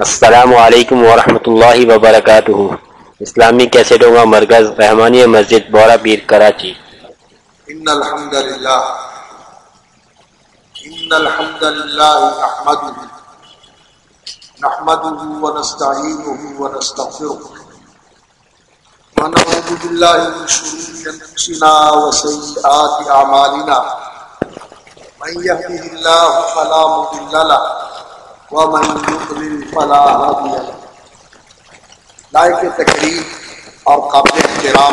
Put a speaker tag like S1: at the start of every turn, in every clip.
S1: السلام علیکم ورحمۃ اللہ وبرکاتہ۔ اسلامی کیسٹوں کا مرکز رحمانی مسجد بورا پیر کراچی۔
S2: ان الحمد للہ۔ ان الحمد للہ نحمده نحمده ونستعینه ونستغفره ونعوذ بالله من شرور انفسنا وسيئات اعمالنا۔ من يهده الله فلا مضل له۔ ومن يضلل فلا هادي له۔ لائق تقریر اور قابل احترام۔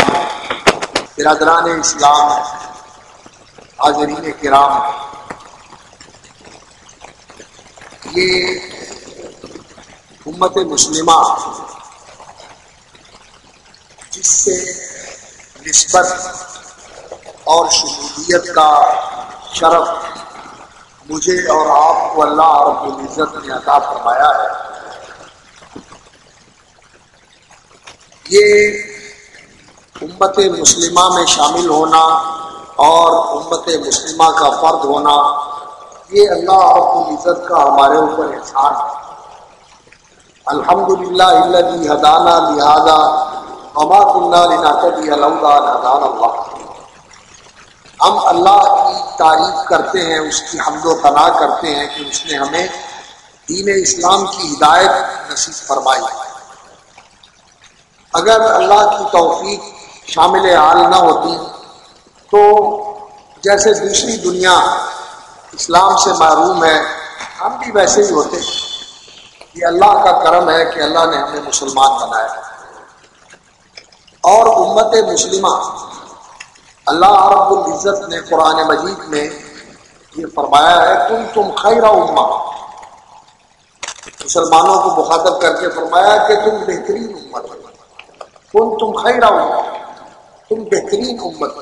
S2: برادران اسلام، حاضرین کرام۔ یہ امت مسلمہ جس سے نسبت اور شمولیت کا شرف مجھے اور آپ کو اللہ رب العزت نے عطا فرمایا ہے۔ یہ امت مسلمہ میں شامل ہونا اور امت مسلمہ کا فرد ہونا، یہ اللہ رب العزت کا ہمارے اوپر احسان ہے۔ الحمد للہ حدانہ لہٰذا محمد اللہ حدان اللہ۔ ہم اللہ کی تعریف کرتے ہیں، اس کی حمد و تنا کرتے ہیں کہ اس نے ہمیں دین اسلام کی ہدایت نصیب فرمائی۔ اگر اللہ کی توفیق شامل حال نہ ہوتی تو جیسے دوسری دنیا اسلام سے معروم ہے، ہم بھی ویسے ہی ہوتے۔ یہ اللہ کا کرم ہے کہ اللہ نے ہمیں مسلمان بنایا۔ اور امت مسلمہ اللہ رب العزت نے قرآن مجید میں یہ فرمایا ہے تم تم خیر اما مسلمانوں کو مخاطب کر کے فرمایا کہ تم بہترین امت کن تم خیر اما تم بہترین امت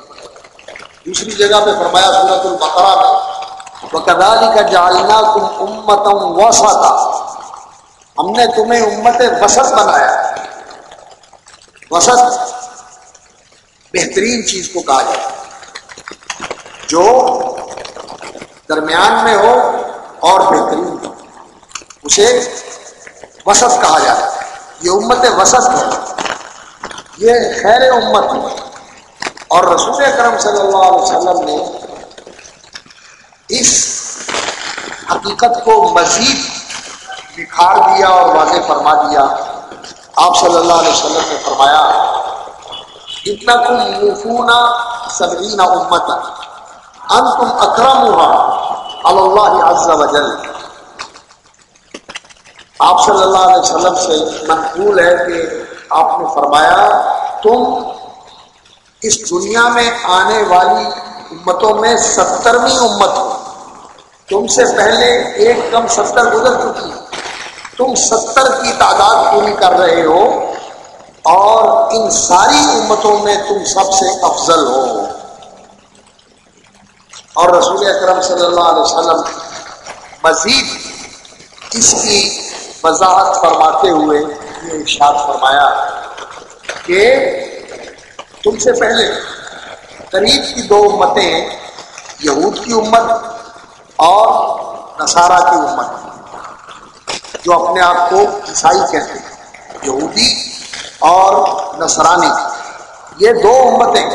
S2: دوسری جگہ پہ فرمایا سورت البقرہ میں بکدالی کا جالنا تم امتم وسطا. ہم نے تمہیں امت وسط بنایا وسط بہترین چیز کو کہا جائے جو درمیان میں ہو اور بہترین ہو۔ اسے وسط کہا جائے یہ امت وسط ہے۔ یہ خیر امت ہے۔ اور رسول کرم صلی اللہ علیہ وسلم نے اس حقیقت کو مزید نکھار دیا اور واضح فرما دیا۔ آپ صلی اللہ علیہ وسلم نے فرمایا مفونا سبرین امت ان تم اکرم اللہ عز و جل آپ صلی اللہ علیہ وسلم سے منقول ہے کہ آپ نے فرمایا، تم اس دنیا میں آنے والی امتوں میں سترویں امت ہو۔ تم سے پہلے ایک کم ستر گزر چکی۔ تم ستر کی تعداد پوری کر رہے ہو۔ اور ان ساری امتوں میں تم سب سے افضل ہو۔ اور رسول اکرم صلی اللہ علیہ وسلم مزید اس کی وضاحت فرماتے ہوئے یہ ارشاد فرمایا کہ تم سے پہلے قریب کی دو امتیں یہود کی امت اور نصارہ کی امت، جو اپنے آپ کو عیسائی کہتے ہیں، یہودی اور نصرانی یہ دو امتیں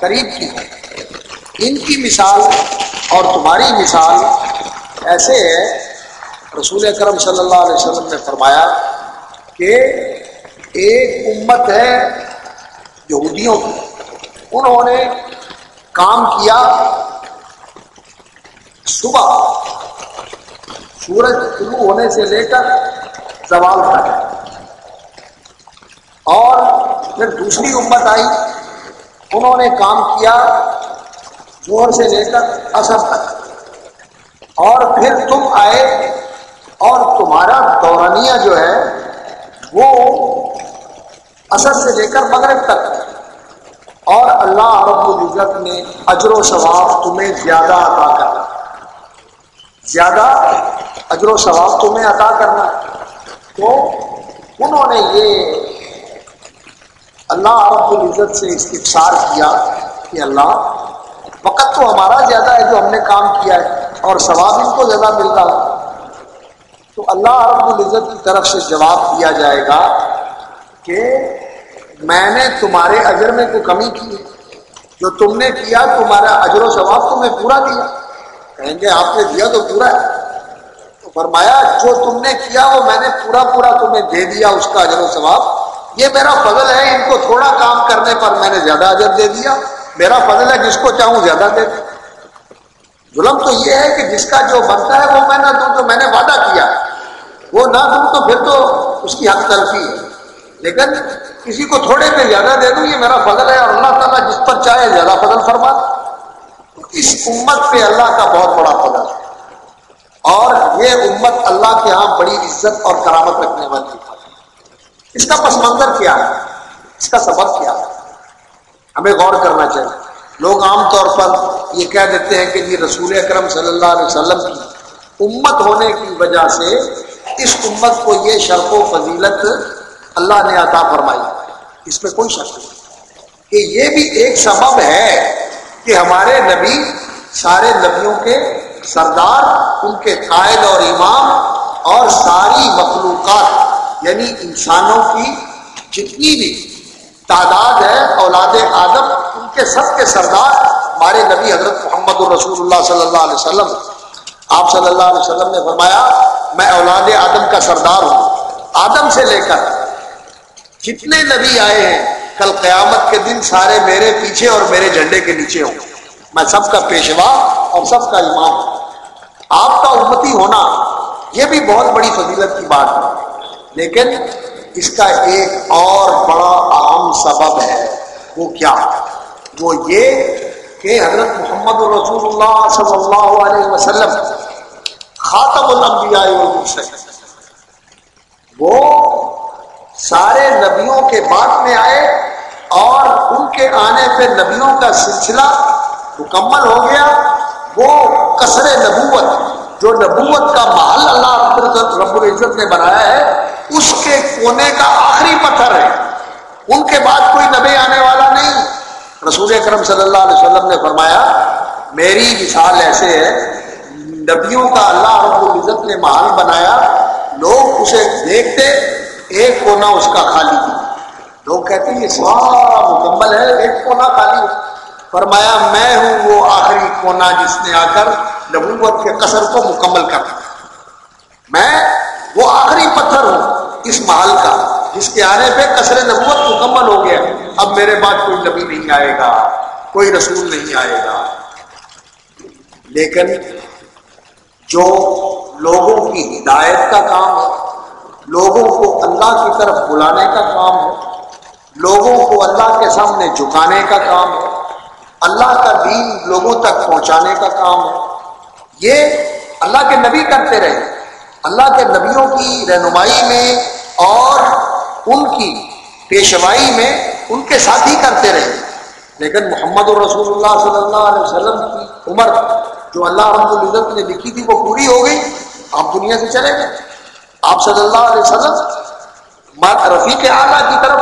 S2: قریب کی ہیں۔ ان کی مثال اور تمہاری مثال ایسے ہے۔ رسول اکرم صلی اللہ علیہ وسلم نے فرمایا کہ ایک امت ہے یہودیوں کی۔ انہوں نے کام کیا صبح۔ سورج شروع ہونے سے لے کر زوال تک۔ اور پھر دوسری امت آئی، انہوں نے کام کیا زور سے لے کر اثر تک۔ اور پھر تم آئے اور تمہارا دورانیہ جو ہے، وہ اثر سے لے کر مغرب تک۔ اور اللہ رب العزت نے اجر و ثواب تمہیں زیادہ عطا کرنا۔ زیادہ اجر و ثواب تمہیں عطا کرنا۔ تو انہوں نے یہ اللہ رب العزت سے استفسار کیا کہ اللہ، وقت تو ہمارا زیادہ ہے جو ہم نے کام کیا ہے، اور ثواب ان کو زیادہ مل رہا تو اللہ رب العزت کی طرف سے جواب دیا جائے گا کہ میں نے تمہارے اجر میں کوئی کمی کی ہے۔ جو تم نے کیا، تمہارا اجر و ثواب تمہیں پورا دیا۔ کہیں گے، آپ نے دیا تو پورا ہے۔ تو فرمایا، جو تم نے کیا، وہ میں نے پورا پورا تمہیں دے دیا، اس کا اجر و ثواب۔ یہ میرا فضل ہے ان کو تھوڑا کام کرنے پر میں نے زیادہ اجر دے دیا۔ میرا فضل ہے جس کو چاہوں زیادہ دے۔ دوں ظلم تو یہ ہے کہ جس کا جو بنتا ہے وہ میں نہ دوں تو میں نے وعدہ کیا۔ وہ نہ دوں تو پھر تو اس کی حق تلفی ہے۔ لیکن کسی کو تھوڑے پہ زیادہ دے دوں یہ میرا فضل ہے اور اللہ تعالیٰ جس پر چاہے زیادہ فضل فرما۔ اس امت پہ اللہ کا بہت بڑا فضل ہے۔ اور یہ امت اللہ کے ہاں بڑی عزت اور کرامت رکھنے والی ہے۔ اس کا پس منظر کیا ہے؟ اس کا سبب کیا ہے؟ ہمیں غور کرنا چاہیے۔ لوگ عام طور پر یہ کہہ دیتے ہیں کہ یہ رسول اکرم صلی اللہ علیہ وسلم کی امت ہونے کی وجہ سے اس امت کو یہ شرف و فضیلت اللہ نے عطا فرمائی۔ اس میں کوئی شک نہیں۔ کہ یہ بھی ایک سبب ہے کہ ہمارے نبی سارے نبیوں کے سردار، ان کے قائد اور امام اور ساری مخلوقات یعنی انسانوں کی جتنی بھی تعداد ہے اولاد آدم، ان کے سب کے سردار ہمارے نبی حضرت محمد الرسول اللہ صلی اللہ علیہ وسلم۔ آپ صلی اللہ علیہ وسلم نے فرمایا، میں اولاد آدم کا سردار ہوں۔ آدم سے لے کر جتنے نبی آئے ہیں، کل قیامت کے دن سارے میرے پیچھے اور میرے جھنڈے کے نیچے ہوں۔ میں سب کا پیشوا اور سب کا امام ہوں۔ آپ کا امتی ہونا، یہ بھی بہت بڑی فضیلت کی بات ہے۔ لیکن اس کا ایک اور بڑا اہم سبب ہے وہ کیا وہ یہ کہ حضرت محمد رسول اللہ صلی اللہ علیہ وسلم خاتم الانبیاء والمرسلین، وہ سارے نبیوں کے بعد میں آئے اور ان کے آنے پہ نبیوں کا سلسلہ مکمل ہو گیا۔ وہ کثر نبوت، جو نبوت کا محل اللہ رب العزت نے بنایا ہے اس کے کونے کا آخری پتھر ہے۔ ان کے بعد کوئی نبی آنے والا نہیں۔ رسول اکرم صلی اللہ علیہ وسلم نے فرمایا، میری مثال ایسے ہے، نبیوں کا اللہ رب العزت نے محل بنایا۔ لوگ اسے دیکھتے، ایک کونا اس کا خالی لوگ کہتے ہیں، یہ سارا مکمل ہے، ایک کونا خالی فرمایا، میں ہوں وہ آخری کونا جس نے آ کر نبوت کے قصر کو مکمل کر میں وہ آخری پتھر ہوں اس محل کا، جس کے آنے پہ کثر نبوت مکمل ہو گیا۔ اب میرے بعد کوئی نبی نہیں آئے گا، کوئی رسول نہیں آئے گا۔ لیکن جو لوگوں کی ہدایت کا کام ہے لوگوں کو اللہ کی طرف بلانے کا کام ہے لوگوں کو اللہ کے سامنے جھکانے کا کام ہے اللہ کا دین لوگوں تک پہنچانے کا کام ہے یہ اللہ کے نبی کرتے رہے۔ اللہ کے نبیوں کی رہنمائی میں اور ان کی پیشوائی میں ان کے ساتھی کرتے رہے۔ لیکن محمد الرسول اللہ صلی اللہ علیہ وسلم کی عمر جو اللہ رب العزت نے لکھی تھی وہ پوری ہو گئی۔ آپ دنیا سے چلے گئے۔ آپ صلی اللہ علیہ وسلم رفیق اعلیٰ کی طرف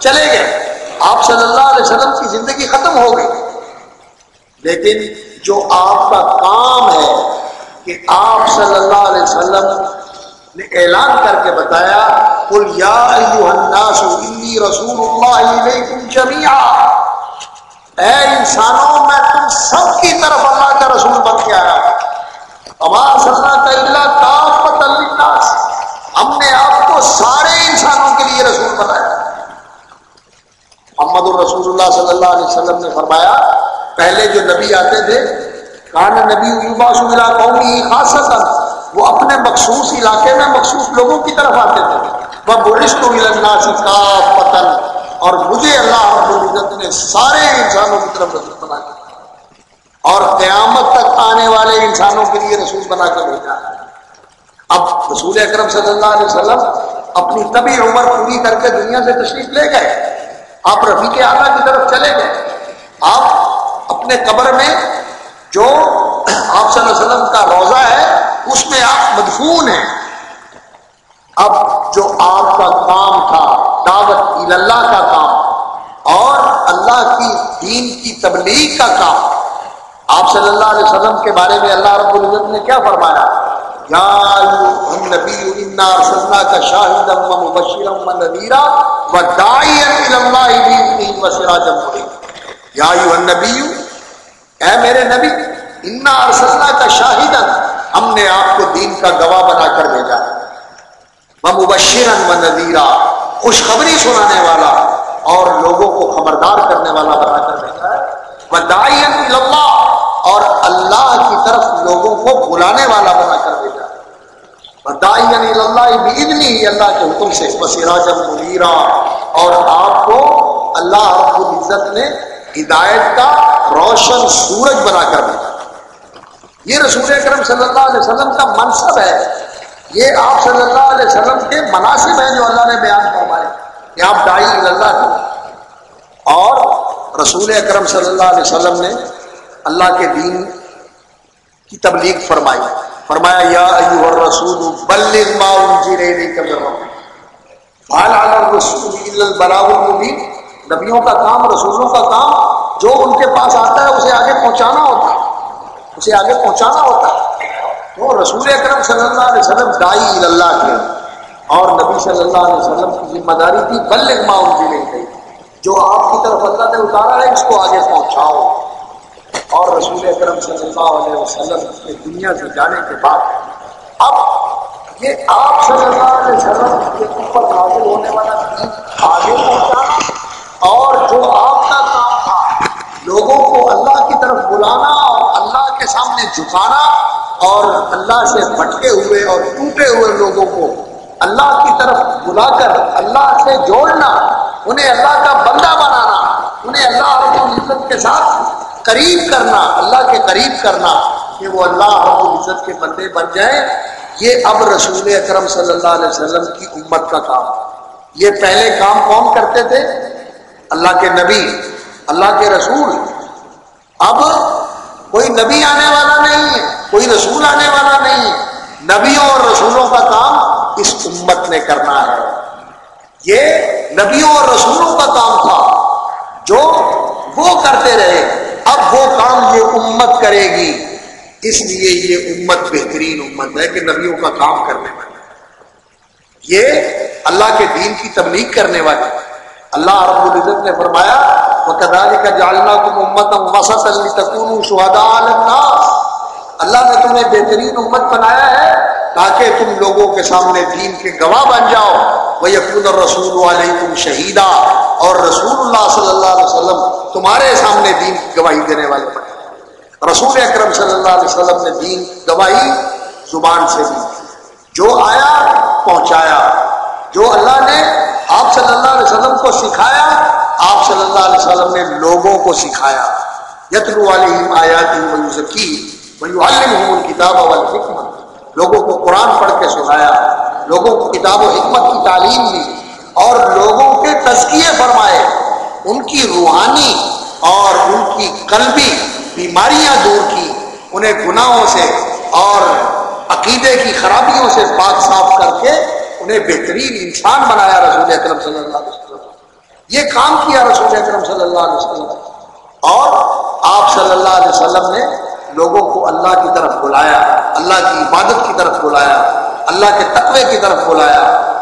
S2: چلے گئے۔ آپ صلی اللہ علیہ وسلم کی زندگی ختم ہو گئی۔ لیکن جو آپ کا کام ہے کہ آپ صلی اللہ علیہ وسلم نے اعلان کر کے بتایا، قل یا ایوہ الناس انی رسول اللہ علیکم جميعا اے انسانوں، میں تم سب کی طرف اللہ کا رسول بن کے آیا اما صلی اللہ کافت للناس۔ ہم نے آپ کو سارے انسانوں کے لیے رسول بنایا۔ محمد الرسول اللہ صلی اللہ علیہ وسلم نے فرمایا، پہلے جو نبی آتے تھے کان نبی یوبا سلا قومی خاصتا، وہ اپنے مخصوص علاقے میں مخصوص لوگوں کی طرف آتے تھے۔ وہ بولش تو کا پتن اور مجھے اللہ رب العزت نے سارے انسانوں کی طرف رسول بنا کے اور قیامت تک آنے والے انسانوں کے لیے رسول بنا کر بھیجا اب رسول اکرم صلی اللہ علیہ وسلم اپنی طبی عمر پوری کر کے دنیا سے تشریف لے گئے۔ آپ رفیق اعلیٰ کی طرف چلے گئے۔ آپ اپنے قبر میں جو آپ صلی اللہ علیہ وسلم کا روزہ ہے، اس میں آپ مدفون ہیں۔ اب جو آپ کا کام تھا، دعوت اللہ کا کام، اور اللہ کی دین کی تبلیغ کا کام، آپ صلی اللہ علیہ وسلم کے بارے میں اللہ رب العزت نے کیا فرمایا؟ یا نبی کا شاہد و مبشرا و اللہ یا اے میرے نبی، انا ارسلنا کا شاہدا ہم نے آپ کو دین کا گواہ بنا کر بھیجا۔ و مبشرا و نذیرا خوشخبری سنانے والا اور لوگوں کو خبردار کرنے والا بنا کر بھیجا ہے۔ و داعیا اللہ اور اللہ کی طرف لوگوں کو بلانے والا بنا کر بھیجا اللہ بھی اللہ کے حکم سے وسیراج منیرا اور آپ کو اللہ رب العزت نے ہدایت کا روشن سورج بنا کر دیا یہ رسول اکرم صلی اللہ علیہ وسلم کا منصب ہے۔ یہ آپ صلی اللہ علیہ وسلم کے مناسب ہیں جو اللہ نے بیان فرمائے۔ کہ آپ دائی اللہ کے اور رسول اکرم صلی اللہ علیہ وسلم نے اللہ کے دین کی تبلیغ فرمائی۔ فرمایا، یا ایوہ الرسول بلغ ما انزل الیک من ربک۔ فعل علی الرسول الا البلاغ المبین۔ نبیوں کا کام، رسولوں کا کام، جو ان کے پاس آتا ہے، اسے آگے پہنچانا ہوتا ہے۔ اسے آگے پہنچانا ہوتا ہے۔ تو رسول اکرم صلی اللہ علیہ وسلم دائی اللہ کے۔ اور نبی صلی اللہ علیہ وسلم کی ذمہ داری تھی بلغ ما انزل الیک جو آپ کی طرف اللہ نے اتارا ہے، اس کو آگے پہنچاؤ۔ اور رسول اکرم صلی اللہ علیہ وسلم کے دنیا سے جانے کے بعد، اب یہ آپ صلی اللہ علیہ وسلم کے اوپر نازل ہونے والا آگے پہنچانا اور جو آپ کا کام تھا، لوگوں کو اللہ کی طرف بلانا اور اللہ کے سامنے جھکانا اور اللہ سے بھٹکے ہوئے اور ٹوٹے ہوئے لوگوں کو اللہ کی طرف بلا کر، اللہ سے جوڑنا، انہیں اللہ کا بندہ بنانا، انہیں اللہ رب العزت کے ساتھ قریب کرنا، اللہ کے قریب کرنا کہ وہ اللہ رب العزت کے بندے بن جائیں۔ یہ اب رسول اکرم صلی اللہ علیہ وسلم کی امت کا کام۔ یہ پہلے کام کون کرتے تھے؟ اللہ کے نبی، اللہ کے رسول۔ اب کوئی نبی آنے والا نہیں ہے، کوئی رسول آنے والا نہیں ہے۔ نبیوں اور رسولوں کا کام اس امت نے کرنا ہے۔ یہ نبیوں اور رسولوں کا کام تھا۔ جو وہ کرتے رہے، اب وہ کام یہ امت کرے گی۔ اس لیے یہ امت بہترین امت ہے کہ نبیوں کا کام کرنے والی۔ یہ اللہ کے دین کی تبلیغ کرنے والی۔ اللہ رب العزت نے فرمایا وہ کداری کا جالنا تم امت وسط علی اللہ نے تمہیں بہترین امت بنایا ہے تاکہ تم لوگوں کے سامنے دین کے گواہ بن جاؤ۔ وہ یقین رسول علیہ تم شہیدہ اور رسول اللہ صلی اللہ علیہ وسلم تمہارے سامنے دین کی گواہی دینے والے پڑے رسول اکرم صلی اللہ علیہ وسلم نے دین گواہی زبان سے دی۔ جو آیا، پہنچایا۔ جو اللہ نے آپ صلی اللہ علیہ وسلم کو سکھایا، آپ صلی اللہ علیہ وسلم نے لوگوں کو سکھایا۔ یتلو علیہم آیات ویزکی ویعلمہم الکتاب والحکمت لوگوں کو قرآن پڑھ کے سنایا، لوگوں کو کتاب و حکمت کی تعلیم دی اور لوگوں کے تزکیے فرمائے۔ ان کی روحانی اور ان کی قلبی بیماریاں دور کی، انہیں گناہوں سے اور عقیدے کی خرابیوں سے پاک صاف کر کے انہیں بہترین انسان بنایا رسول اکرم صلی اللہ علیہ وسلم۔ یہ کام کیا رسول اکرم صلی اللہ علیہ وسلم۔ اور آپ صلی اللہ علیہ وسلم نے لوگوں کو اللہ کی طرف بلایا، اللہ کی عبادت کی طرف بلایا، اللہ کے تقوی کی طرف بلایا،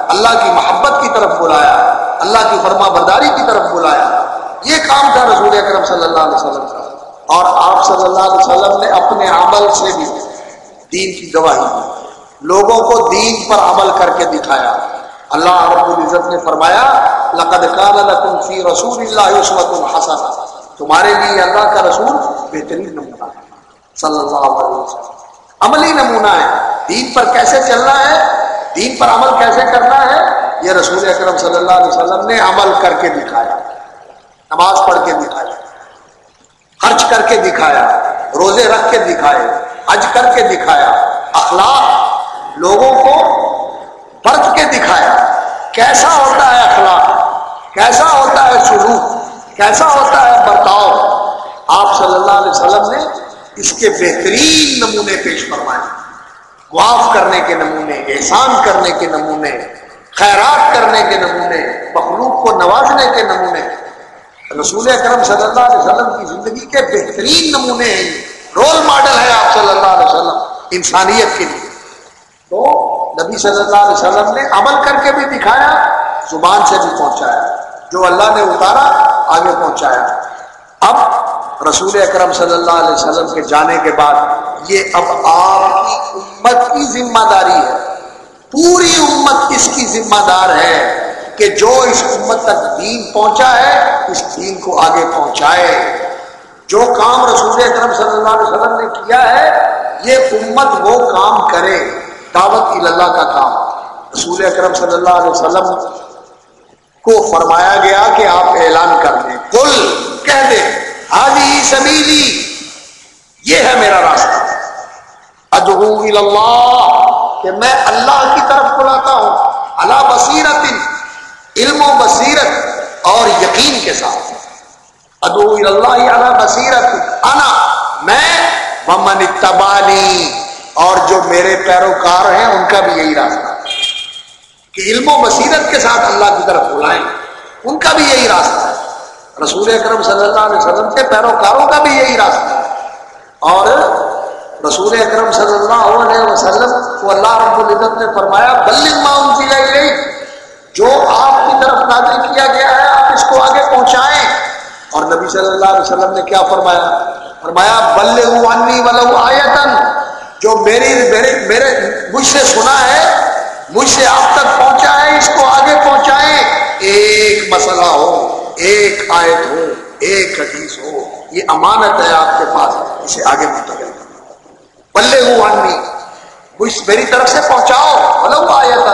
S2: اللہ کی محبت کی طرف بلایا، اللہ کی فرما برداری کی طرف بلایا۔ یہ کام تھا رسول اکرم صلی اللہ علیہ وسلم کا۔ اور آپ صلی اللہ علیہ وسلم نے اپنے عمل سے بھی دین کی گواہی دی۔ لوگوں کو دین پر عمل کر کے دکھایا۔ اللہ رب العزت نے فرمایا، لقد کان لکم فی رسول اللہ عصمت الحسن تمہارے لیے اللہ کا رسول بہترین نمونہ ہے۔ صلی اللہ علیہ وسلم۔ عملی نمونہ ہے۔ دین پر کیسے چلنا ہے؟ دین پر عمل کیسے کرنا ہے؟ یہ رسول اکرم صلی اللہ علیہ وسلم نے عمل کر کے دکھایا۔ نماز پڑھ کے دکھایا۔ خرچ کر کے دکھایا۔ روزے رکھ کے دکھائے۔ حج کر کے دکھایا۔ اخلاق لوگوں کو برت کے دکھایا کیسا ہوتا ہے اخلاق، کیسا ہوتا ہے سلوک، کیسا ہوتا ہے برتاؤ۔ آپ صلی اللہ علیہ وسلم نے اس کے بہترین نمونے پیش فرمائے۔ معاف کرنے کے نمونے، احسان کرنے کے نمونے، خیرات کرنے کے نمونے، مخلوق کو نوازنے کے نمونے۔ رسول اکرم صلی اللہ علیہ وسلم کی زندگی کے بہترین نمونے ہیں۔ رول ماڈل ہے آپ صلی اللہ علیہ وسلم، انسانیت کے لیے۔ تو نبی صلی اللہ علیہ وسلم نے عمل کر کے بھی دکھایا، زبان سے بھی پہنچایا، جو اللہ نے اتارا، آگے پہنچایا۔ اب رسول اکرم صلی اللہ علیہ وسلم کے جانے کے بعد، یہ اب آپ کی امت کی ذمہ داری ہے۔ پوری امت اس کی ذمہ دار ہے کہ جو اس امت تک دین پہنچا ہے، اس دین کو آگے پہنچائے۔ جو کام رسول اکرم صلی اللہ علیہ وسلم نے کیا ہے، یہ امت وہ کام کرے۔ دعوت اللہ کا کام۔ رسول اکرم صلی اللہ علیہ وسلم کو فرمایا گیا کہ آپ اعلان کر دیں۔ کل کہہ دیں آدھی سبیلی، یہ ہے میرا راستہ۔ ادعو اللہ، کہ میں اللہ کی طرف بلاتا ہوں۔ اللہ بصیرت علم و بصیرت اور یقین کے ساتھ۔ ادعو اللہ اللہ بصیرت انا، میں ممن اتبانی اور جو میرے پیروکار ہیں، ان کا بھی یہی راستہ۔ کہ علم و بصیرت کے ساتھ اللہ کی طرف بلائیں، ان کا بھی یہی راستہ ہے۔ رسول اکرم صلی اللہ علیہ وسلم کے پیروکاروں کا بھی یہی راستہ ہے۔ اور رسول اکرم صلی اللہ علیہ وسلم کو اللہ رب العزت نے فرمایا بلغ ما انزل الیک جو آپ کی طرف نازل کیا گیا ہے، آپ اس کو آگے پہنچائیں۔ اور نبی صلی اللہ علیہ وسلم نے کیا فرمایا؟ فرمایا بلغ عنی ولو آیتن جو میری میرے میرے مجھ سے سنا ہے، مجھ سے آپ تک پہنچا ہے اس کو آگے پہنچائیں ایک مسئلہ ہو، ایک آیت ہو، ایک حدیث ہو، یہ امانت ہے آپ کے پاس، اسے آگے منتقل بلے ہو میری طرف سے پہنچاؤ۔ مطلب آیت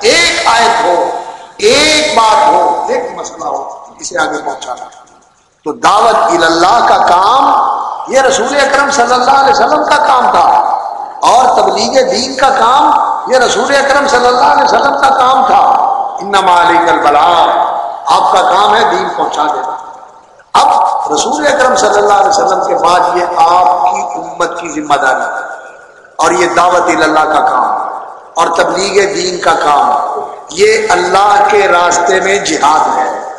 S2: ایک آیت ہو، ایک بات ہو، ایک مسئلہ ہو، اسے آگے پہنچانا۔ تو دعوت اللہ کا کام، یہ رسول اکرم صلی اللہ علیہ وسلم کا کام تھا۔ اور تبلیغ دین کا کام یہ رسول اکرم صلی اللہ علیہ وسلم کا کام تھا۔ انما البلا آپ کا کام ہے دین پہنچا دینا۔ اب رسول اکرم صلی اللہ علیہ وسلم کے بعد یہ آپ کی امت کی ذمہ داری اور یہ دعوت اللہ کا کام۔ اور تبلیغ دین کا کام۔ یہ اللہ کے راستے میں جہاد ہے۔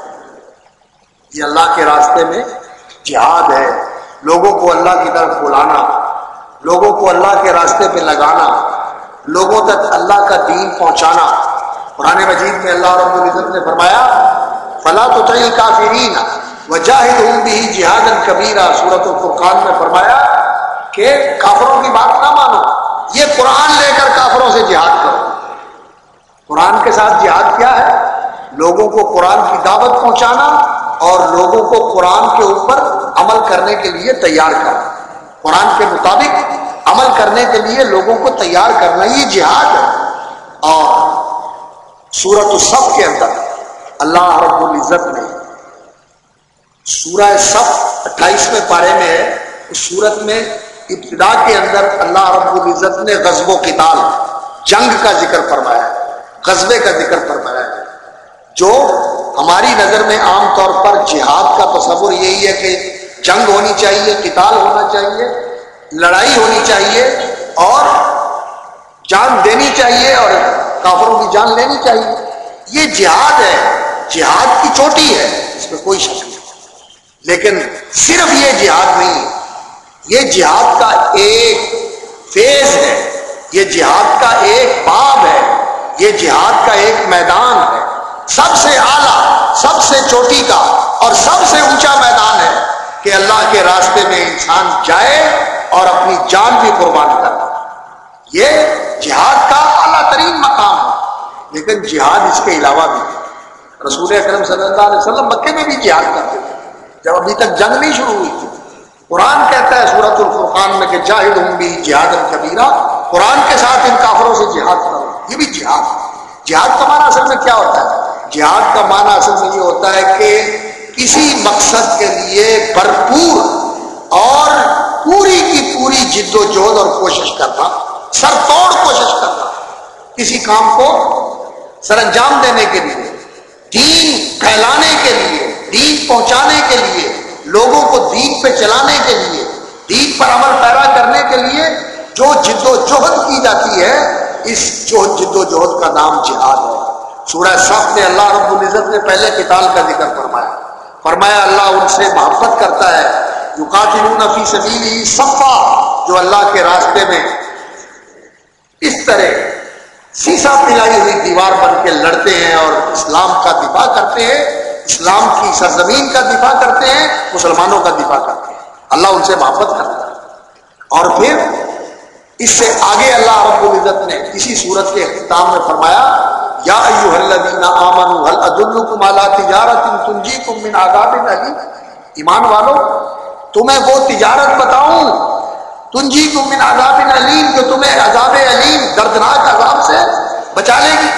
S2: یہ اللہ کے راستے میں جہاد ہے۔ لوگوں کو اللہ کی طرف بلانا۔ لوگوں کو اللہ کے راستے پہ لگانا، لوگوں تک اللہ کا دین پہنچانا۔ قرآن مجید میں اللہ رب العزت نے فرمایا فلاں تو چاہیے کافی وجاہد ہوں بھی جہاد کبیرہ صورت الفرقان میں فرمایا کہ کافروں کی بات نہ مانو، یہ قرآن لے کر کافروں سے جہاد کرو۔ قرآن کے ساتھ جہاد کیا ہے؟ لوگوں کو قرآن کی دعوت پہنچانا اور لوگوں کو قرآن کے اوپر عمل کرنے کے لیے تیار کرنا۔ قرآن کے مطابق عمل کرنے کے لیے لوگوں کو تیار کرنا یہ جہاد ہے۔ اور سورت الصف کے اندر اللہ رب العزت نے سورہ صف اٹھائیسویں پارے میں ہے۔ اس سورت میں ابتدا کے اندر اللہ رب العزت نے غزب و قتال، جنگ کا ذکر فرمایا ہے غزبے کا ذکر فرمایا۔ ہے جو ہماری نظر میں عام طور پر جہاد کا تصور یہی ہے کہ جنگ ہونی چاہیے، قتال ہونا چاہیے، لڑائی ہونی چاہیے اور جان دینی چاہیے اور کافروں کی جان لینی چاہیے۔ یہ جہاد ہے، جہاد کی چوٹی ہے، اس میں کوئی شک نہیں۔ لیکن صرف یہ جہاد نہیں، یہ جہاد کا ایک فیز ہے، یہ جہاد کا ایک باب ہے، یہ جہاد کا ایک میدان ہے۔ سب سے اعلیٰ، سب سے چوٹی کا اور سب سے اونچا میدان ہے۔ کہ اللہ کے راستے میں انسان جائے اور اپنی جان بھی قربان کر یہ جہاد کا اعلیٰ ترین مقام ہے۔ لیکن جہاد اس کے علاوہ بھی ہے۔ رسول اکرم صلی اللہ علیہ وسلم مکے میں بھی جہاد کرتے تھے۔ جب ابھی تک جنگ نہیں شروع ہوئی تھی۔ قرآن کہتا ہے سورت الفرقان میں کہ جاہد ہوں بھی جہاد القبیرہ قرآن کے ساتھ ان کافروں سے جہاد کرو۔ یہ بھی جہاد۔ جہاد کا معنی اصل میں کیا ہوتا ہے؟ جہاد کا معنی اصل میں یہ ہوتا ہے کہ کسی مقصد کے لیے بھرپور اور پوری کی پوری جد و جہد اور کوشش کرنا، سر توڑ کوشش کرنا کسی کام کو سر انجام دینے کے لیے، دین پھیلانے کے لیے، دین پہنچانے کے لیے، لوگوں کو دین پہ چلانے کے لیے، دین پر عمل پیرا کرنے کے لیے جو جد و جہد کی جاتی ہے، اس جو جد و جہد کا نام جہاد ہے۔ سورہ صف نے اللہ رب العزت نے پہلے کتاب کا ذکر فرمایا۔ فرمایا اللہ ان سے محبت کرتا ہے. جو قاتل فی سبیلی صفا، جو اللہ کے راستے میں اس طرح سیسا پلائی ہوئی دیوار بن کے لڑتے ہیں اور اسلام کا دفاع کرتے ہیں، اسلام کی سرزمین کا دفاع کرتے ہیں، مسلمانوں کا دفاع کرتے ہیں۔ اللہ ان سے محبت کرتا ہے۔ اور پھر اس سے آگے اللہ رب العزت نے اسی صورت کے اختتام میں فرمایا یا ایوہ الذین آمنوا، هل ادلکم علی تجارت تنجیکم من عذاب علیم ایمان والو، تمہیں وہ تجارت بتاؤں، تنجیکم من عذاب علیم جو تمہیں عذاب علیم دردناک عذاب سے بچا لے گی۔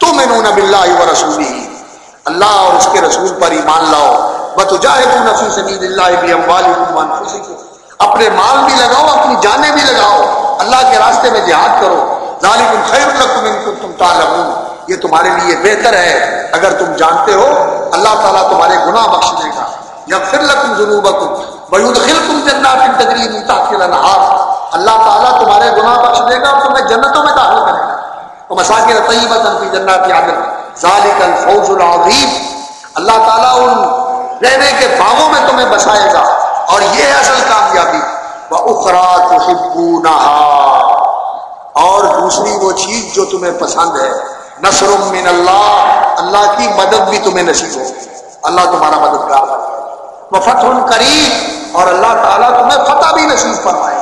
S2: تؤمنون باللہ ورسولہ اللہ اور اس کے رسول پر ایمان لاؤ۔ وتجاہدون فی سبیل اللہ باموالکم وانفسکم۔ اپنے مال بھی لگاؤ، اپنی جانیں بھی لگاؤ۔ اللہ کے راستے میں جہاد کرو۔ ذالکم خیر لکم ان کنتم تعلمون۔ یہ تمہارے لیے بہتر ہے۔ اگر تم جانتے ہو، اللہ تعالیٰ تمہارے گناہ بخش دے گا۔ یا پھر لکم جنوب کم جنات تجریب تاخیر اللہ تعالیٰ تمہارے گناہ بخش دے گا اور تمہیں جنتوں میں داخل کرے گا۔ تو مساکر طیبت فی جنات عادت ذالک الفوز العظیم۔ اللہ تعالیٰ ان رہنے کے باغوں میں تمہیں بسائے گا۔ اور یہ اصل کامیابی۔ وہ اخرا اور دوسری وہ چیز جو تمہیں پسند ہے۔ نصر من اللہ۔ اللہ کی مدد بھی تمہیں نصیب ہو۔ اللہ تمہارا مددگار بن۔ وہ فتح کریم اور اللہ تعالیٰ تمہیں فتح بھی نصیب فرمائے۔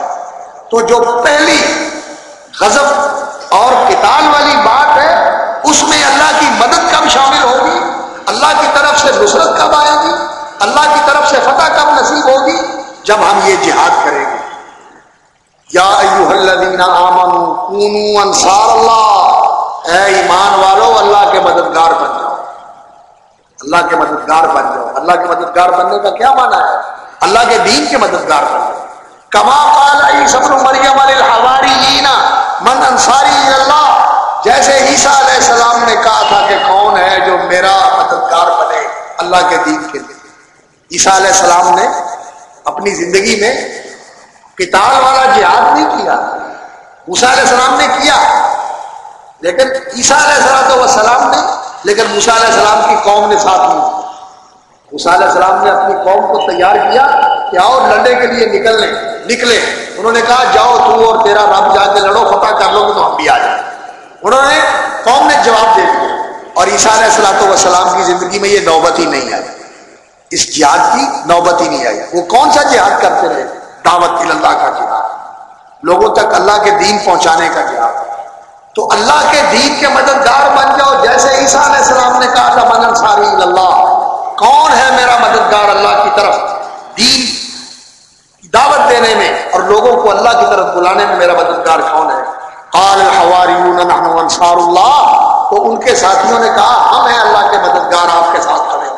S2: تو جو پہلی غضب اور کتاب والی بات ہے، اس میں اللہ کی مدد کب شامل ہوگی؟ اللہ کی طرف سے نصرت کب آئے گی؟ اللہ کی طرف سے فتح کب نصیب ہوگی؟ جب ہم یہ جہاد کریں گے۔ یا ایوہ الذین آمنوا انصار اللہ۔ اے ایمان والو، اللہ کے مددگار بن جاؤ۔ اللہ کے مددگار بن جاؤ۔ اللہ کے مددگار بننے کا کیا مانا ہے؟ اللہ کے دین کے مددگار بن جاؤ۔ کما قال سبر مریم الحواری من انصاری اللہ جیسے عیسیٰ علیہ السلام نے کہا تھا کہ کون ہے جو میرا مددگار بنے اللہ کے دین کے لیے۔ عیسیٰ علیہ السلام نے اپنی زندگی میں کتاب والا جہاد نہیں کیا۔ عیسیٰ علیہ السلام نے کیا۔ لیکن عیسیٰ علیہ السلام تو سلام نے لیکن موسیٰ علیہ السلام کی قوم نے ساتھ نہیں موسیٰ علیہ السلام نے اپنی قوم کو تیار کیا کہ آؤ لڑنے کے لیے نکل لیں نکلے۔ انہوں نے کہا، جاؤ تو اور تیرا رب جا کے لڑو، فتح کر لو گے تو ہم بھی آ جائیں۔ انہوں نے قوم نے جواب دے دیا۔ اور عیسیٰ علیہ السلام وسلام کی زندگی میں یہ نوبت ہی نہیں آئی۔ اس جہاد کی نوبت ہی نہیں آئی۔ وہ کون سا جہاد کرتے رہے؟ دعوت اللہ کا جہاد۔ لوگوں تک اللہ کے دین پہنچانے کا جہاد۔ تو اللہ کے دین کے مددگار بن جاؤ۔ جیسے عیسیٰ علیہ السلام نے کہا تھا من انصاری اللہ کون ہے میرا مددگار اللہ کی طرف؟ دین دعوت دینے میں اور لوگوں کو اللہ کی طرف بلانے میں میرا مددگار کون ہے؟ قال الحواریون، نحن انصار اللہ تو ان کے ساتھیوں نے کہا، ہم ہیں اللہ کے مددگار، آپ کے ساتھ کھڑے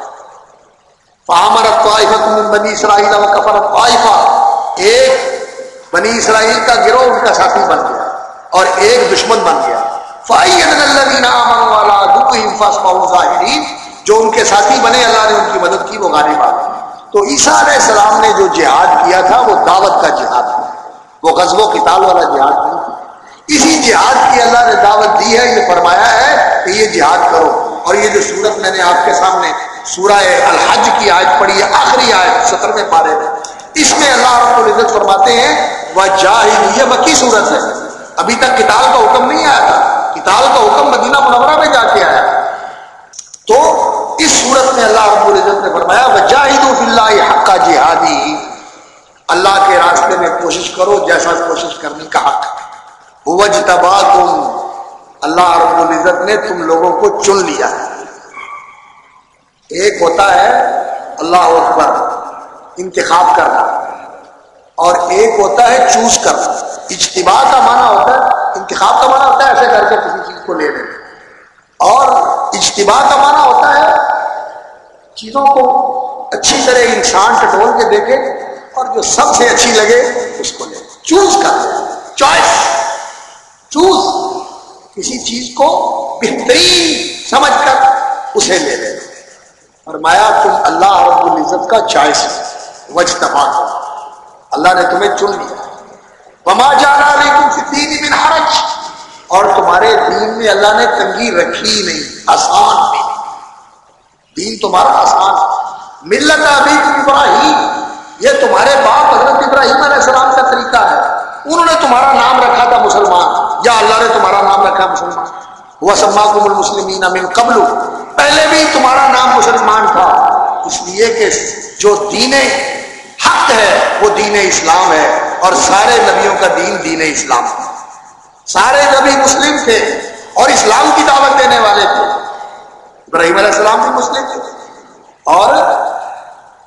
S2: فامر الطائفہ من بنی اسرائیل و کفر ایک بنی اسرائیل کا گروہ ان کا ساتھی بن گیا۔ اور ایک دشمن بن گیا۔ جو ان کے ساتھی بنے، اللہ نے ان کی مدد کی، وہ غالب آ گئی تو عیسیٰ علیہ السلام نے جو جہاد کیا تھا، وہ دعوت کا جہاد تھا۔ وہ غزب و کتاب والا جہاد نہیں تھا۔ اسی جہاد کی اللہ نے دعوت دی ہے، یہ فرمایا ہے کہ یہ جہاد کرو۔ اور یہ جو سورت میں نے آپ کے سامنے سورہ الحج کی آیت پڑھی ہے، آخری آیت ستر میں پارے میں، اس میں اللہ رب العزت فرماتے ہیں وہ جاہد یہ مکی صورت ہے۔ ابھی تک کتاب کا حکم نہیں آیا تھا۔ کتاب کا حکم مدینہ منورہ میں جا کے آیا۔ تو اس صورت میں اللہ رب العزت نے فرمایا وجاہد اللہ حق جہادی اللہ کے راستے میں کوشش کرو جیسا کوشش کرنے کا حق۔ وجتبا تم اللہ رب العزت نے تم لوگوں کو چن لیا۔ ایک ہوتا ہے، اللہ اکبر، انتخاب کرنا۔ اور ایک ہوتا ہے چوز کرنا۔ اجتباع کا معنی ہوتا ہے، انتخاب کا معنی ہوتا ہے، ایسے کر کے کسی چیز کو لے لیں اور اجتباع کا معنی ہوتا ہے، چیزوں کو اچھی طرح انسان ٹٹول کے دیکھے اور جو سب سے اچھی لگے اس کو لے۔ چوز کر، چوائس، چوز۔ کسی چیز کو بہترین سمجھ کر اسے لے لے اور مایا تم اللہ رب العزت کا چوائس وجہ تباہ اللہ نے تمہیں چن لیا۔ وما جانا دین تم حرج۔ اور تمہارے دین میں اللہ نے تنگی رکھی نہیں، آسان بھی دین تمہارا آسان ملت ابھی ابراہیم۔ یہ تمہارے باپ حضرت ابراہیم علیہ السلام کا طریقہ ہے۔ انہوں نے تمہارا نام رکھا تھا مسلمان۔ یا اللہ نے تمہارا نام رکھا مسلمان۔ وہ سما کم المسلمین من قبل۔ پہلے بھی تمہارا نام مسلمان تھا۔ اس لیے کہ جو دین حق ہے، وہ دین اسلام ہے، اور سارے نبیوں کا دین دین اسلام ہے۔ سارے نبی مسلم تھے، اور اسلام کی دعوت دینے والے تھے۔ ابراہیم علیہ السلام بھی مسلم تھے، اور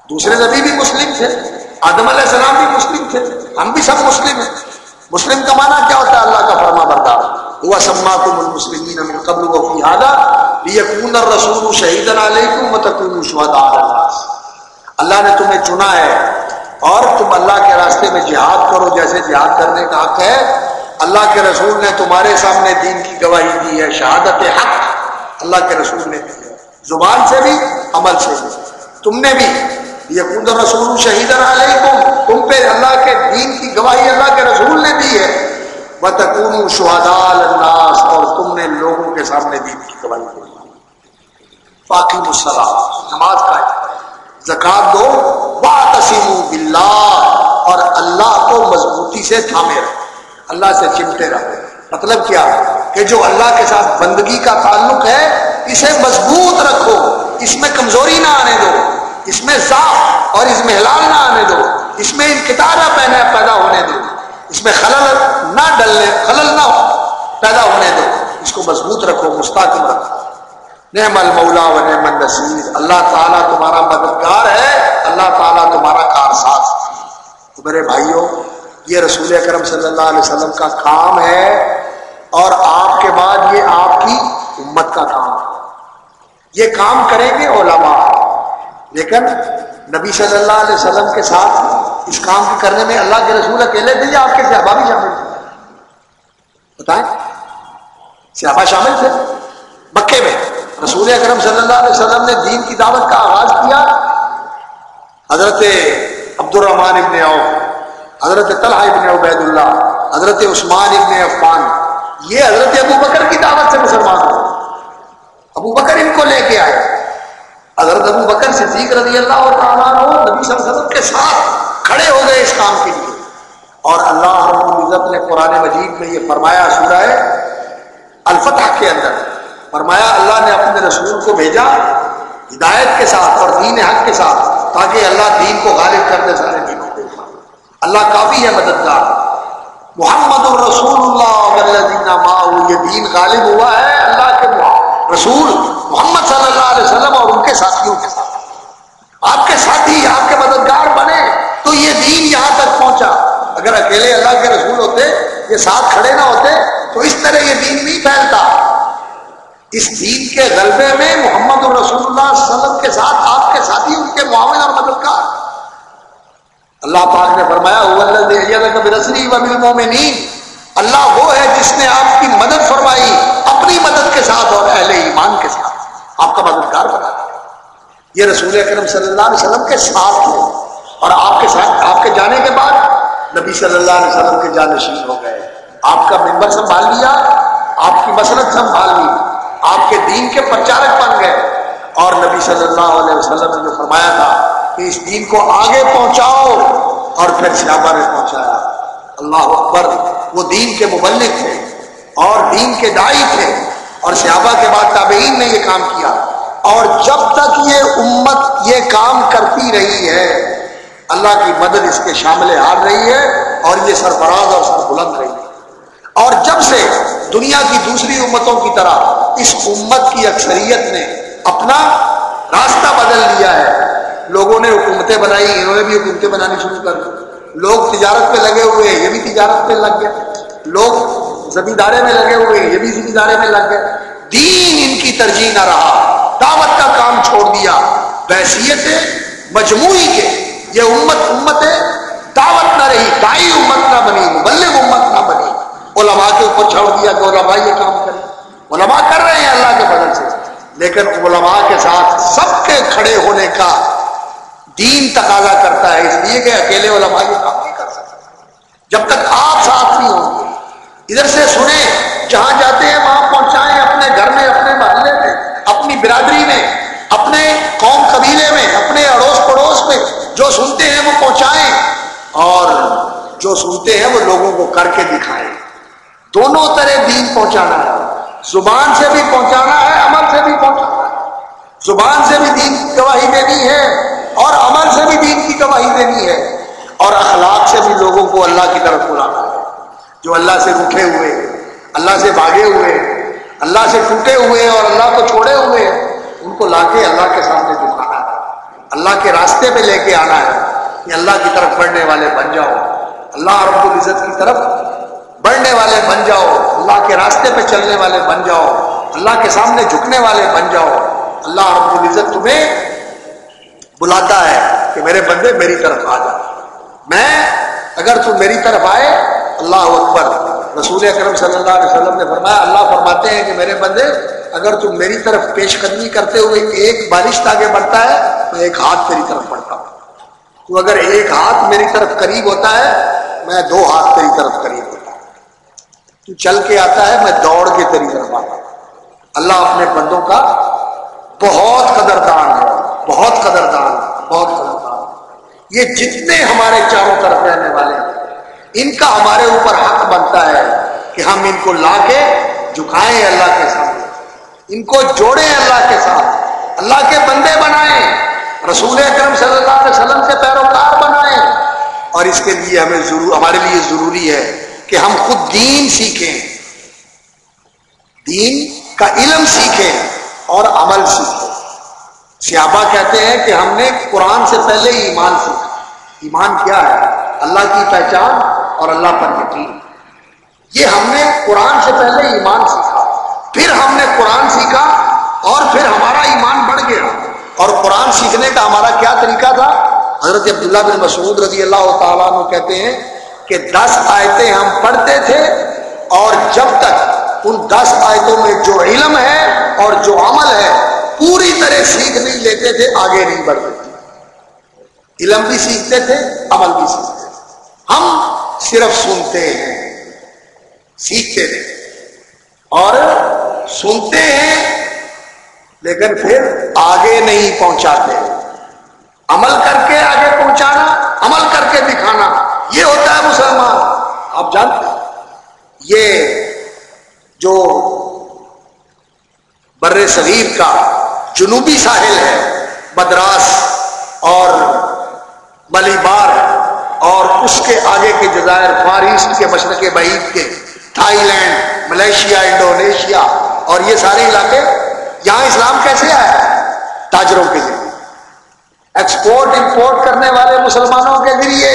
S2: دوسرے نبی بھی مسلم تھے۔ آدم علیہ السلام بھی مسلم تھے۔ ہم بھی سب مسلم ہیں۔ مسلم کا معنی کیا ہوتا ہے؟ اللہ کا فرما بردار۔ ہوا سما تم المسلمین من قبل و فی هذا لیکون الرسول شہیدا علیکم وتکونوا شهداء الناس۔ اللہ نے تمہیں چنا ہے اور تم اللہ کے راستے میں جہاد کرو جیسے جہاد کرنے کا حق ہے۔ اللہ کے رسول نے تمہارے سامنے دین کی گواہی دی ہے، شہادت حق اللہ کے رسول نے دی ہے۔ زبان سے بھی، عمل سے بھی۔ تم نے بھی یہ رسول شہید علیکم۔ تم پہ اللہ کے دین کی گواہی اللہ کے رسول نے دی ہے۔ بتکون شہدال الناس اور تم نے لوگوں کے سامنے دین کی گواہی دی باقی مسلح نماز کا زکات دو تسیم باللہ اور اللہ کو مضبوطی سے تھامے رہے اللہ سے چمٹے رہے مطلب کیا؟ کہ جو اللہ کے ساتھ بندگی کا تعلق ہے، اسے مضبوط رکھو۔ اس میں کمزوری نہ آنے دو۔ اس میں ذات اور اس میں ہلال نہ آنے دو۔ اس میں انکتارہ پہنے پیدا ہونے دو۔ اس میں خلل نہ ڈلنے خلل نہ پیدا ہونے دو۔ اس کو مضبوط رکھو مستقم رکھو۔ نعم المولا و نعم النصیر۔ اللہ تعالیٰ تمہارا مددگار ہے، اللہ تعالیٰ تمہارا کارساز تو میرے بھائیوں، یہ رسول اکرم صلی اللہ علیہ وسلم کا کام ہے اور آپ کے بعد یہ آپ کی امت کا کام۔ ہے یہ کام کریں گے علماء۔ لیکن نبی صلی اللہ علیہ وسلم کے ساتھ اس کام کو کرنے میں اللہ کے رسول اکیلے تھے یا آپ کے صحابہ بھی شامل تھے۔ بتائیں صحابہ شامل تھے؟ مکے میں۔ رسول اکرم صلی اللہ علیہ وسلم نے دین کی دعوت کا آغاز کیا۔ حضرت عبد الرحمان ابن عوف، حضرت طلحہ ابن عبید اللہ حضرت عثمان ابن عفان، یہ حضرت ابو بکر کی دعوت سے مسلمان ہوئے۔ ابو بکر ان کو لے کے آئے۔ حضرت ابو بکر صدیق رضی اللہ اور تعالیٰ نبی صلی اللہ علیہ وسلم کے ساتھ کھڑے ہو گئے اس کام کے لیے۔ اور اللہ رب العزت نے قرآن مجید میں یہ فرمایا سورہ الفتح کے اندر۔ فرمایا، اللہ نے اپنے رسول کو بھیجا ہدایت کے ساتھ اور دین حق کے ساتھ تاکہ اللہ دین کو غالب کر دے سارے دین اللہ کافی ہے، مددگار۔ محمد الرسول اللہ یہ دین غالب ہوا ہے اللہ کے رسول محمد صلی اللہ علیہ وسلم اور ان کے ساتھیوں کے ساتھ۔ آپ کے ساتھی، آپ کے مددگار بنے تو یہ دین یہاں تک پہنچا۔ اگر اکیلے اللہ کے رسول ہوتے، یہ ساتھ کھڑے نہ ہوتے، تو اس طرح یہ دین نہیں پھیلتا۔ اس دین کے غلبے میں محمد الرسول اللہ صلی اللہ علیہ وسلم کے ساتھ، آپ کے ساتھی، ان کے معاون اور مددگار۔ اللہ پاک نے فرمایا اللہ وہ ہے جس نے آپ کی مدد فرمائی، اپنی مدد کے ساتھ اور اہل ایمان کے ساتھ۔ آپ کا مددگار بنا۔ یہ رسول اکرم صلی اللہ علیہ وسلم کے ساتھ تھے۔ اور آپ کے ساتھ، آپ کے جانے کے بعد نبی صلی اللہ علیہ وسلم کے جانشین ہو گئے۔ آپ کا ممبر سنبھال لیا، آپ کی مسرت سنبھال لی۔ آپ کے دین کے پرچارک بن گئے۔ اور نبی صلی اللہ علیہ وسلم نے جو فرمایا تھا کہ اس دین کو آگے پہنچاؤ اور پھر صحابہ نے پہنچایا۔ اللہ اکبر، وہ دین کے مبلک تھے اور دین کے دائی تھے۔ اور صحابہ کے بعد تابعین نے یہ کام کیا۔ اور جب تک یہ امت یہ کام کرتی رہی ہے، اللہ کی مدد اس کے شامل ہار رہی ہے اور یہ سرفراز اور سر بلند رہی ہے۔ دنیا کی دوسری امتوں کی طرح اس امت کی اکثریت نے اپنا راستہ بدل لیا ہے۔ لوگوں نے حکومتیں بنائی، انہوں نے بھی حکومتیں بنانی شروع کر دی۔ لوگ تجارت پہ لگے ہوئے، یہ بھی تجارت پہ لگ گیا۔ لوگ زمیندارے میں لگے ہوئے، یہ بھی زمیندارے میں لگ گئے۔ دین ان کی ترجیح نہ رہا۔ دعوت کا کام چھوڑ دیا۔ بحثیت مجموعی کے۔ یہ امت امت ہے، دعوت نہ رہی دائی امت نہ بنی، مبلغ امت نہ بنی۔ علماء کے اوپر چھوڑ دیا کہ علماء یہ کام کریں۔ علماء کر رہے ہیں اللہ کے بدل سے۔ لیکن علماء کے ساتھ سب کے کھڑے ہونے کا دین تقاضا کرتا ہے، اس لیے کہ اکیلے علماء یہ کام نہیں کر سکتے۔ جب تک آپ ساتھ نہیں ہوں گے، ادھر سے سنیں، جہاں جاتے ہیں وہاں پہنچائیں، اپنے گھر میں، اپنے محلے میں، اپنی برادری میں، اپنے قوم قبیلے میں، اپنے اڑوس پڑوس میں، جو سنتے ہیں وہ پہنچائیں اور جو سنتے ہیں وہ لوگوں کو کر کے دکھائیں۔ دونوں طرح دین پہنچانا ہے۔ زبان سے بھی پہنچانا ہے، عمل سے بھی پہنچانا ہے۔ زبان سے بھی دین کی گواہی دینی ہے اور عمل سے بھی دین کی گواہی دینی ہے۔ اور اخلاق سے بھی لوگوں کو اللہ کی طرف بلانا ہے۔ جو اللہ سے رکھے ہوئے، اللہ سے بھاگے ہوئے، اللہ سے ٹوٹے ہوئے اور اللہ کو چھوڑے ہوئے، ان کو لا کے اللہ کے سامنے دکھانا ہے۔ اللہ کے راستے پہ لے کے آنا ہے کہ اللہ کی طرف بڑھنے والے بن جاؤ۔ اللہ رب العزت کی طرف بڑھنے والے بن جاؤ، اللہ کے راستے پہ چلنے والے بن جاؤ، اللہ کے سامنے جھکنے والے بن جاؤ۔ اللہ رب العزت تمہیں بلاتا ہے کہ میرے بندے میری طرف آ جا۔ میں اگر تم میری طرف آئے، اللہ اکبر۔ رسول اکرم صلی اللہ علیہ وسلم نے فرمایا، اللہ فرماتے ہیں کہ میرے بندے، اگر تم میری طرف پیش قدمی کرتے ہوئے ایک بارش آگے بڑھتا ہے میں ایک ہاتھ تیری طرف بڑھتا۔ ہوں تو اگر ایک ہاتھ میری طرف قریب ہوتا ہے، میں دو ہاتھ تیری طرف قریب ہوتا۔ ہوں تو چل کے آتا ہے، میں دوڑ کے تیری طرف آتا اللہ اپنے بندوں کا بہت قدردان ہے، بہت قدردان بہت قدردان۔ یہ جتنے ہمارے چاروں طرف رہنے والے ہیں، ان کا ہمارے اوپر حق بنتا ہے کہ ہم ان کو لا کے جھکائیں اللہ کے سامنے۔ ان کو جوڑیں اللہ کے ساتھ اللہ کے بندے بنائیں، رسول اکرم صلی اللہ علیہ وسلم کے پیروکار بنائیں۔ اور اس کے لیے ہمیں ضرور ہمارے لیے ضروری ہے کہ ہم خود دین سیکھیں۔ دین کا علم سیکھیں اور عمل سیکھیں۔ سیابا کہتے ہیں کہ ہم نے قرآن سے پہلے ایمان سیکھا۔ ایمان کیا ہے؟ اللہ کی پہچان اور اللہ پر یقین۔ یہ ہم نے قرآن سے پہلے ایمان سیکھا۔ پھر ہم نے قرآن سیکھا اور پھر ہمارا ایمان بڑھ گیا۔ اور قرآن سیکھنے کا ہمارا کیا طریقہ تھا؟ حضرت عبداللہ بن مسعود رضی اللہ تعالیٰ عنہ کہتے ہیں کہ دس آیتیں ہم پڑھتے تھے اور جب تک ان دس آیتوں میں جو علم ہے اور جو عمل ہے پوری طرح سیکھ نہیں لیتے تھے، آگے نہیں بڑھتے تھے۔ علم بھی سیکھتے تھے، عمل بھی سیکھتے تھے۔ ہم صرف سنتے ہیں، سیکھتے تھے اور سنتے ہیں، لیکن پھر آگے نہیں پہنچاتے۔ عمل کر کے آگے پہنچانا، عمل کر کے دکھانا۔ یہ ہوتا ہے مسلمان۔ آپ جانتے ہیں یہ جو بر صغیر کا جنوبی ساحل ہے، مدراس اور ملی بار اور اس کے آگے کے جزائر، فار ایسٹ کے، مشرق بعید کے تھائی لینڈ ملیشیا، انڈونیشیا اور یہ سارے علاقے یہاں اسلام کیسے آیا؟ تاجروں کے ذریعے ایکسپورٹ، امپورٹ کرنے والے مسلمانوں کے ذریعے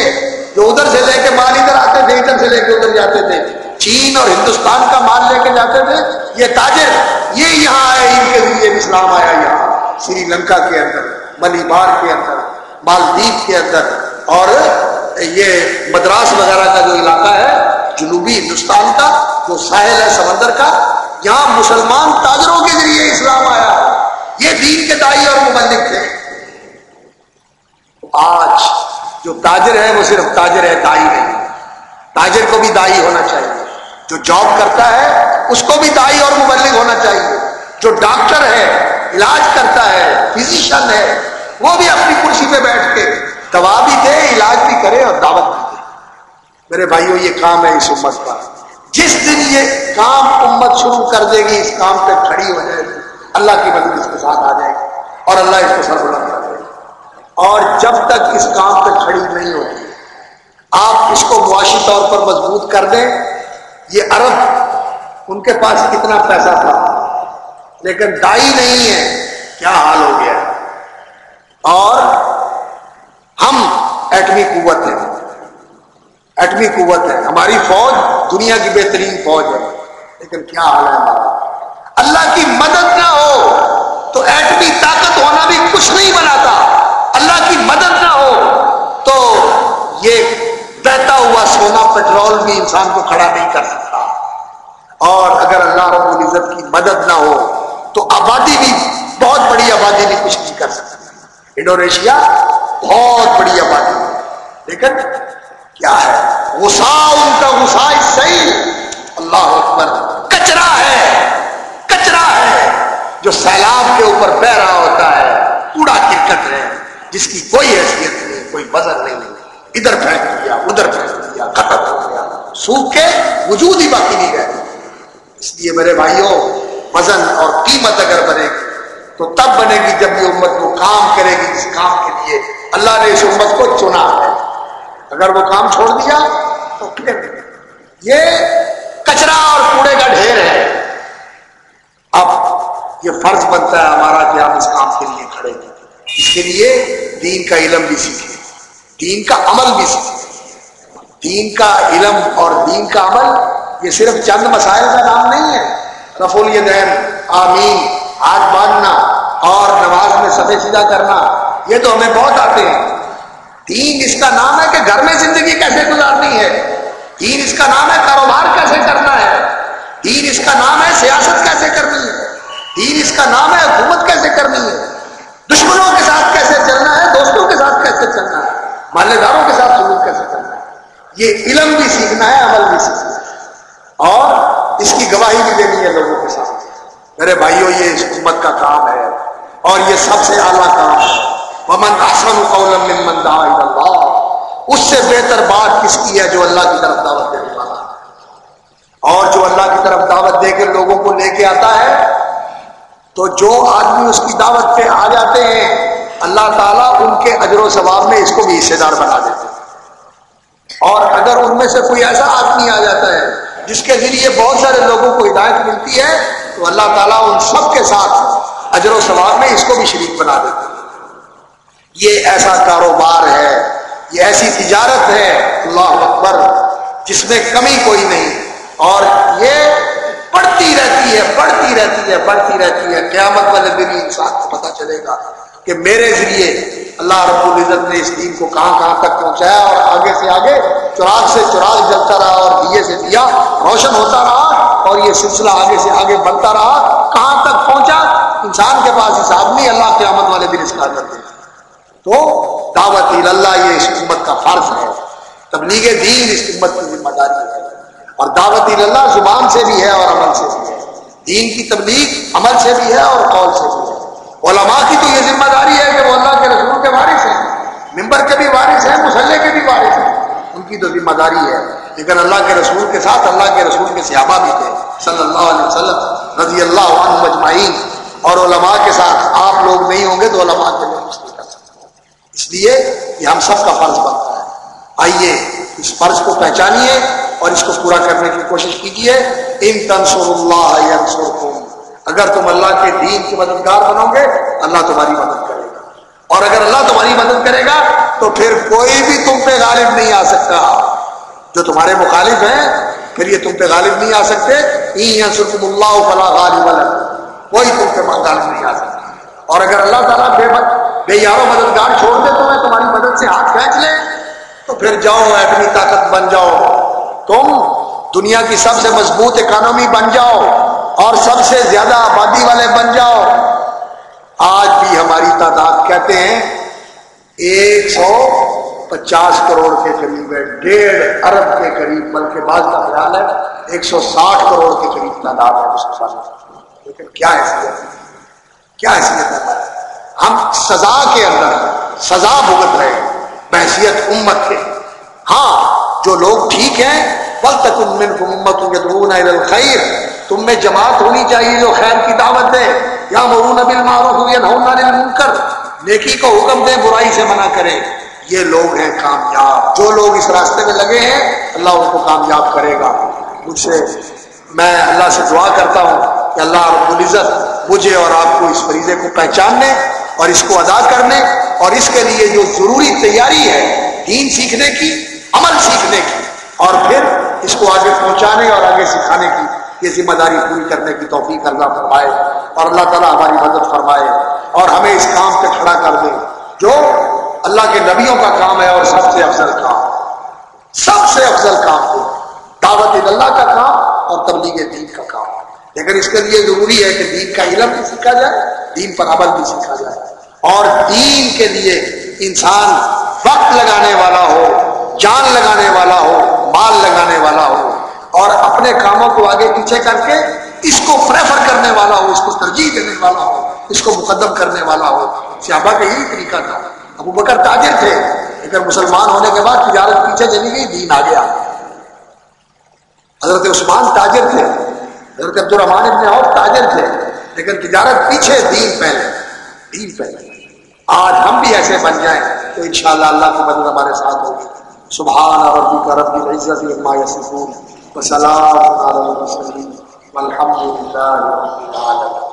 S2: جو ادھر سے لے کے مال ادھر آتے تھے، ادھر سے لے کے ادھر جاتے تھے۔ چین اور ہندوستان کا مال لے کے جاتے تھے۔ یہ تاجر، یہ یہاں آئے، ان کے ذریعے اسلام آیا یہاں، سری لنکا کے اندر ملی بار کے اندر، مالدیپ کے اندر۔ اور یہ مدراس وغیرہ کا جو علاقہ ہے، جنوبی ہندوستان کا، جو ساحل ہے سمندر کا، یہاں مسلمان تاجروں کے ذریعے اسلام آیا۔ یہ دین کے دائی اور مبلک تھے آج جو تاجر ہے وہ صرف تاجر ہے، دائی نہیں۔ تاجر کو بھی دائی ہونا چاہیے۔ جو جاب کرتا ہے، اس کو بھی دائی اور مبلک ہونا چاہیے۔ جو ڈاکٹر ہے، علاج کرتا ہے، فزیشین ہے، وہ بھی اپنی کرسی پہ بیٹھ کے دوا بھی دے، علاج بھی کرے اور دعوت بھی دے۔ میرے بھائیوں یہ کام ہے اس امت کا۔ جس دن یہ کام امت شروع کر دے گی، اس کام پہ کھڑی ہو جائے گی۔ اللہ کی مدد اس کے ساتھ آ جائے گی اور اللہ اس کو سر کر دے گا اور جب تک اس کام پہ کھڑی نہیں ہوتی، آپ اس کو معاشی طور پر مضبوط کر دیں، یہ عرب ان کے پاس کتنا پیسہ تھا، لیکن دائی نہیں ہے، کیا حال ہو گیا؟ اور ہم ایٹمی قوت ہیں، ایٹمی قوت ہے ہماری فوج دنیا کی بہترین فوج ہے، لیکن کیا حال ہے؟ ہمارا اللہ کی مدد نہ ہو تو ایٹمی طاقت ہونا بھی کچھ نہیں بناتا۔ اللہ کی مدد نہ ہو تو یہ بہتا ہوا سونا پیٹرول بھی انسان کو کھڑا نہیں کر سکتا۔ اور اگر اللہ رب العزت کی مدد نہ ہو تو آبادی بھی بہت بڑی آبادی بھی کچھ نہیں کر سکتی انڈونیشیا بہت بڑی آبادی۔ لیکن کیا ہے؟ غصہ ان کا غصہ صحیح اللہ اکبر، کچرا ہے۔ کچرا ہے۔ جو سیلاب کے اوپر بہ رہا ہوتا ہے، کوڑا کرکٹ ہے جس کی کوئی حیثیت نہیں، کوئی وزن نہیں، ادھر پھینک دیا، ادھر پھینک دیا، ختم ہو گیا۔ سوکھ کے وجود ہی باقی نہیں گئے اس لیے میرے بھائیوں، وزن اور قیمت اگر بنے گی، تو تب بنے گی جب یہ امت وہ کام کرے گی اس کام کے لیے۔ اللہ نے اس امت کو چنا ہے۔ اگر وہ کام چھوڑ دیا، تو پھر یہ کچرا اور کوڑے کا ڈھیر ہے۔ اب یہ فرض بنتا ہے ہمارا کہ ہم اس کام کے لیے کھڑے ہیں۔ اس کے لیے دین کا علم بھی سیکھیں۔ دین کا عمل بھی سیکھیں۔ دین کا علم اور دین کا عمل، یہ صرف چند مسائل کا نام نہیں ہے۔ رفول دین آمین ہاتھ باندھنا اور نماز میں سفید سیدھا کرنا، یہ تو ہمیں بہت آتے ہیں۔ دین اس کا نام ہے کہ گھر میں زندگی کیسے گزارنی ہے۔ دین اس کا نام ہے کاروبار کیسے کرنا ہے۔ دین اس کا نام ہے سیاست کیسے کرنی ہے۔ دین اس کا نام ہے حکومت کیسے کرنی ہے۔ دشمنوں کے ساتھ کیسے چلنا ہے، دوستوں کے ساتھ کیسے چلنا ہے مالے داروں کے ساتھ سلوک کیسے کرنا ہے؟ یہ علم بھی سیکھنا ہے، عمل بھی سیکھنا ہے۔ اور اس کی گواہی بھی دینی ہے لوگوں کے ساتھ۔ میرے بھائیوں یہ اس حکومت کا کام ہے۔ اور یہ سب سے اعلیٰ کام ہے۔ ومن احسن قولا ممن دعا الى اللہ اس سے بہتر بات کس کی ہے جو اللہ کی طرف دعوت دینے والا ہے؟ اور جو اللہ کی طرف دعوت دے کے لوگوں کو لے کے آتا ہے تو جو آدمی اس کی دعوت پہ آ جاتے ہیں، اللہ تعالیٰ ان کے اجر و ثواب میں اس کو بھی حصے دار بنا دیتے ہیں۔ اور اگر ان میں سے کوئی ایسا آدمی آ جاتا ہے، جس کے ذریعے بہت سارے لوگوں کو ہدایت ملتی ہے، تو اللہ تعالیٰ ان سب کے ساتھ اجر و ثواب میں اس کو بھی شریک بنا دیتے یہ ایسا کاروبار ہے، یہ ایسی تجارت ہے، اللہ اکبر، جس میں کمی کوئی نہیں۔ اور یہ بڑھتی رہتی ہے بڑھتی رہتی ہے بڑھتی رہتی ہے۔ قیامت والے دن انسان کو پتہ چلے گا کہ میرے ذریعے اللہ رب العزت نے اس دین کو کہاں کہاں تک پہنچایا اور آگے سے آگے چراغ سے چراغ جلتا رہا اور دیے سے دیا، روشن ہوتا رہا اور یہ سلسلہ آگے سے آگے بڑھتا رہا۔ کہاں تک پہنچا؟ انسان کے پاس حساب نہیں اللہ کے آمد والے دن اس کا کرتے تو دعوت اللہ یہ اس امت کا فرض ہے۔ تبلیغ دین اس امت کی ذمہ داری ہے۔ اور دعوت اللہ زبان سے بھی ہے اور عمل سے بھی ہے۔ دین کی تبلیغ عمل سے بھی ہے اور قول سے بھی ہے۔ علماء کی تو یہ ذمہ داری ہے کہ وہ اللہ کے رسول کے وارث ہیں۔ ممبر کے بھی وارث ہیں، مسلح کے بھی وارث ہیں۔ ان کی تو ذمہ داری ہے۔ لیکن اللہ کے رسول کے ساتھ اللہ کے رسول کے صحابہ بھی تھے۔ صلی اللہ علیہ وسلم رضی اللہ عنہ مجمعین اور علماء کے ساتھ آپ لوگ نہیں ہوں گے تو علماء کے لیے اس لیے یہ ہم سب کا فرض بنتا ہے۔ آئیے، اس فرض کو پہچانیے اور اس کو پورا کرنے کی کوشش کیجیے۔ ان تنسر اللہ اگر تم اللہ کے دین کے مددگار بنو گے، اللہ تمہاری مدد کرے گا۔ اور اگر اللہ تمہاری مدد کرے گا، تو پھر کوئی بھی تم پہ غالب نہیں آ سکتا۔ جو تمہارے مخالف ہیں، پھر یہ تم پہ غالب نہیں آ سکتے۔ اللہ فلا غالب کوئی تم پہ غالب نہیں آ سکتا۔ اور اگر اللہ تعالیٰ بے بے یارو مددگار چھوڑ دے، تو میں تمہاری مدد سے ہاتھ کھینچ لے۔ پھر جاؤ، اپنی طاقت بن جاؤ۔ تم دنیا کی سب سے مضبوط اکانومی بن جاؤ اور سب سے زیادہ آبادی والے بن جاؤ۔ آج بھی ہماری تعداد کہتے ہیں، ایک سو پچاس کروڑ کے قریب ہے، ڈیڑھ ارب کے قریب، بلکہ بعض کا خیال ہے، ایک سو ساٹھ کروڑ کے قریب تعداد ہے مسلمان لیکن کیا حیثیت ہے؟ کیا حیثیت ہے؟ ہم سزا کے اندر سزا بھگت رہے بحثیت امت کے ہاں جو لوگ ٹھیک ہیں، بل تک امت خیر تم میں جماعت ہونی چاہیے جو خیر کی دعوت دے۔ یا مرون ابل معروف کر نیکی کو حکم دے، برائی سے منع کرے۔ یہ لوگ ہیں کامیاب۔ جو لوگ اس راستے میں لگے ہیں، اللہ ان کو کامیاب کرے گا۔ مجھ سے میں اللہ سے دعا کرتا ہوں۔ کہ اللہ رب العزت مجھے اور آپ کو اس فریضے کو پہچاننے اور اس کو ادا کرنے اور اس کے لیے جو ضروری تیاری ہے، دین سیکھنے کی، عمل سیکھنے کی اور پھر اس کو آگے پہنچانے اور آگے سکھانے کی یہ ذمہ داری پوری کرنے کی توفیق اللہ فرمائے اور اللہ تعالیٰ ہماری مدد فرمائے اور ہمیں اس کام پہ کھڑا کر دے جو اللہ کے نبیوں کا کام ہے اور سب سے افضل کام۔ سب سے افضل کام ہے دعوت اللہ کا کام اور تبلیغ دین کا کام۔ لیکن اس کے لیے ضروری ہے کہ دین کا علم بھی سیکھا جائے، دین پر عمل بھی سیکھا جائے۔ اور دین کے لیے انسان وقت لگانے والا ہو، جان لگانے والا ہو، مال لگانے والا ہو، اور اپنے کاموں کو آگے پیچھے کر کے اس کو پریفر کرنے والا ہو، اس کو ترجیح دینے والا ہو، اس کو مقدم کرنے والا ہو۔ صحابہ کا یہی طریقہ تھا۔ ابو بکر تاجر تھے، لیکن مسلمان ہونے کے بعد تجارت پیچھے چلی گئی، دین آ گیا۔ حضرت عثمان تاجر تھے۔ حضرت عبد الرحمان ابن عوف تاجر تھے، لیکن تجارت پیچھے دین پہلے دین پہلے آج ہم بھی ایسے بن جائیں تو انشاءاللہ اللہ کی مدد ہمارے ساتھ ہوگی۔ سبحان ربی کا ربی عزت عما یسفون وسلام علی المسلمین والحمد للہ رب العالمین۔